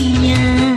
Maria.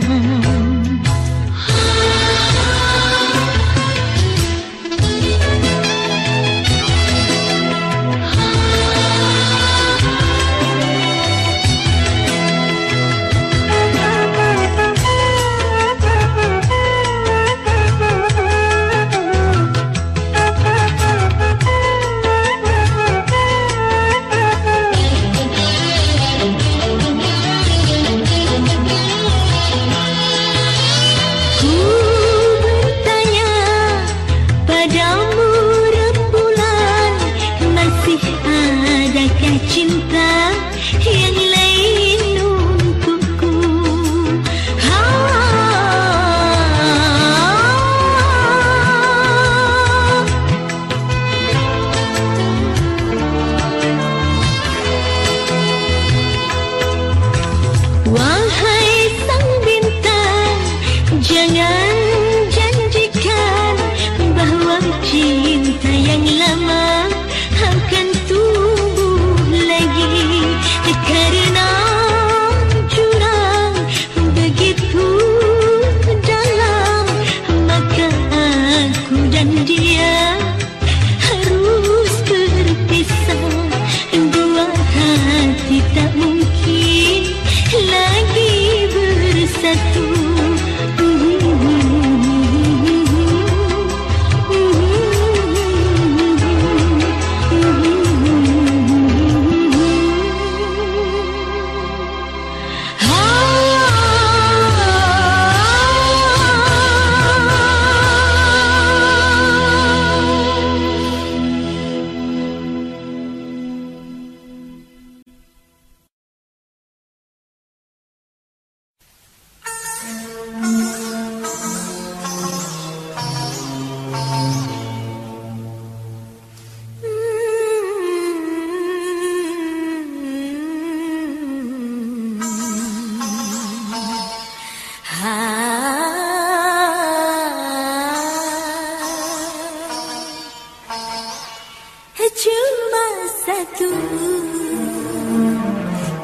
Satu.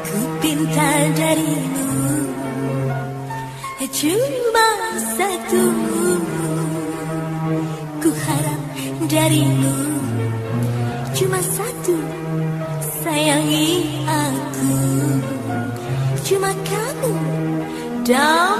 Ku pinta darimu. Cuma satu. Ku harap darimu. Cuma satu. Sayangi aku. Cuma kamu Dambaan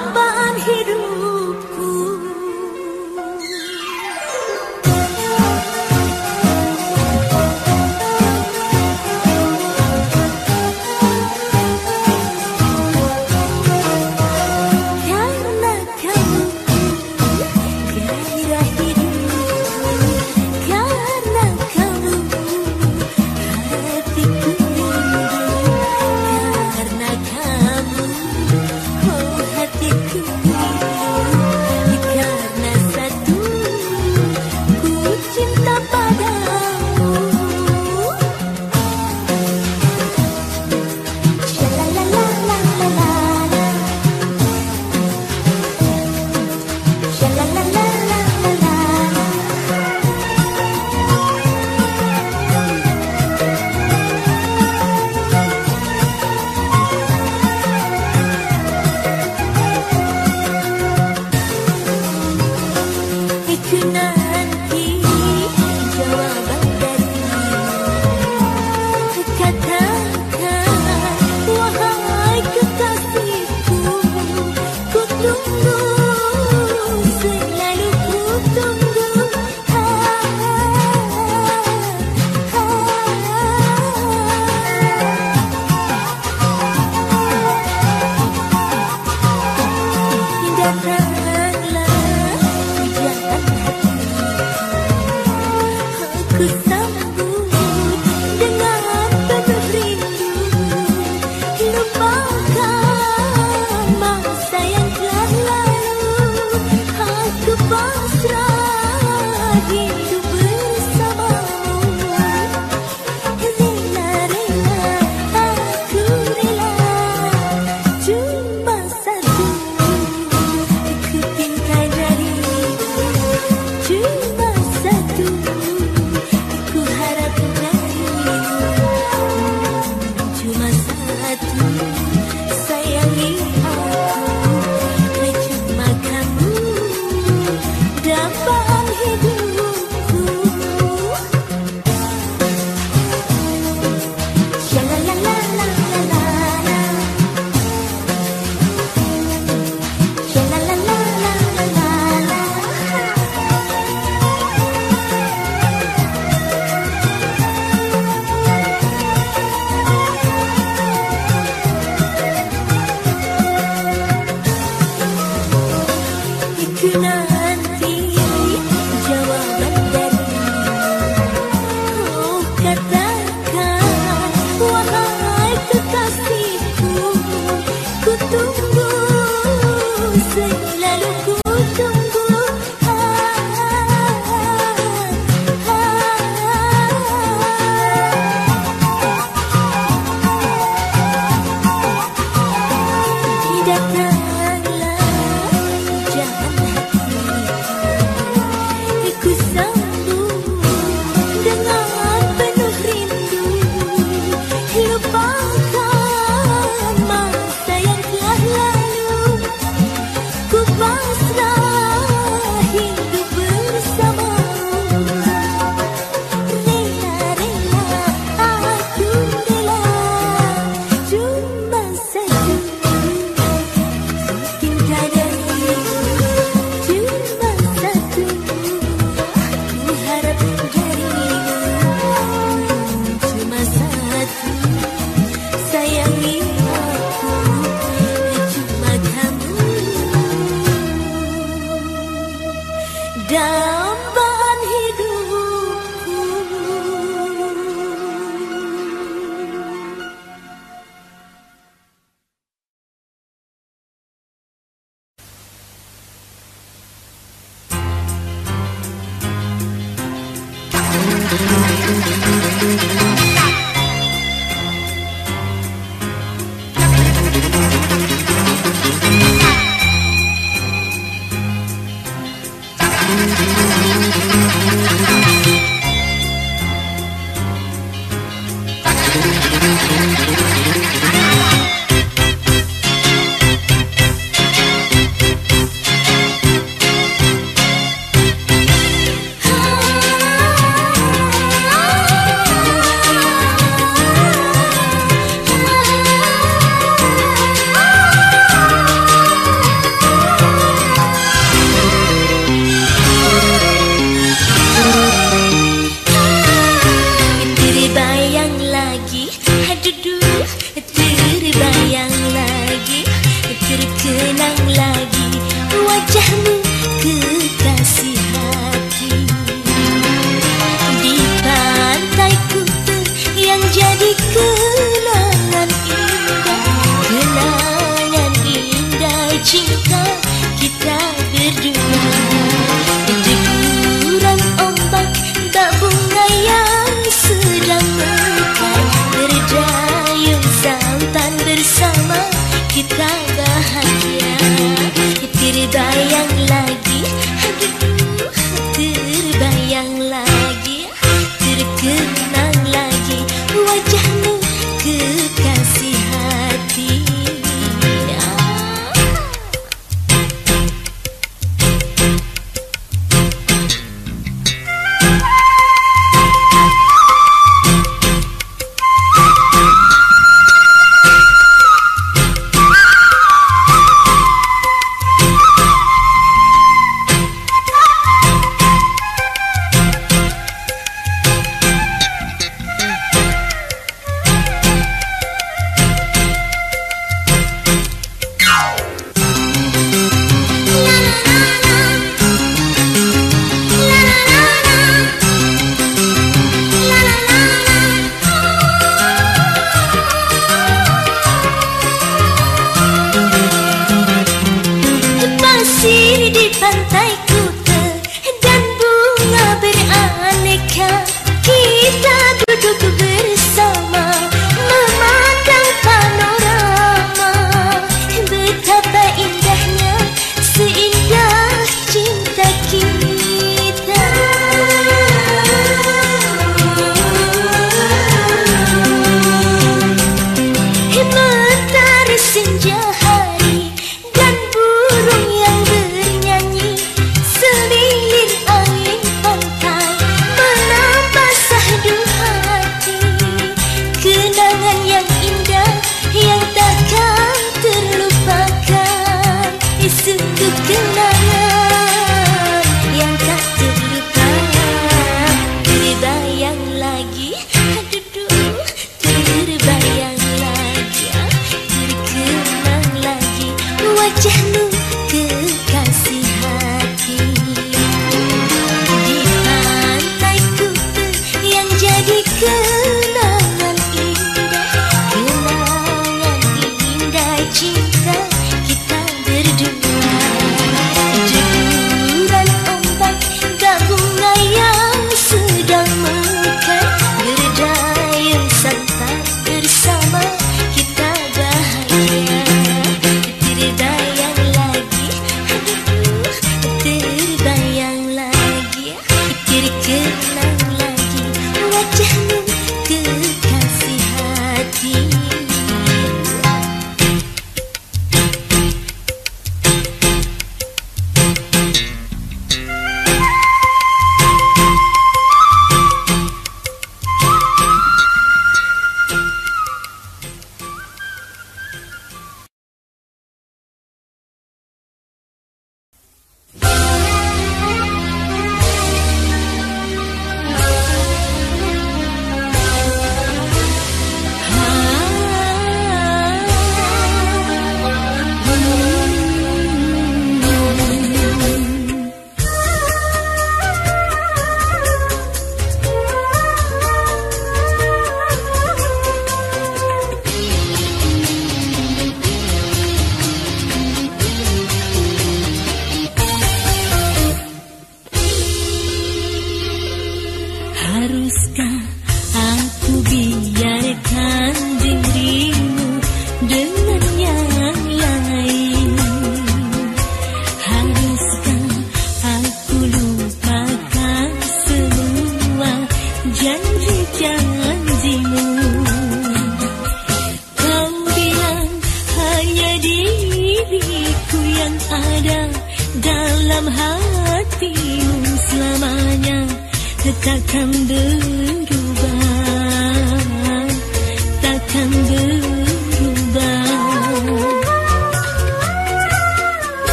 kita duduk bersama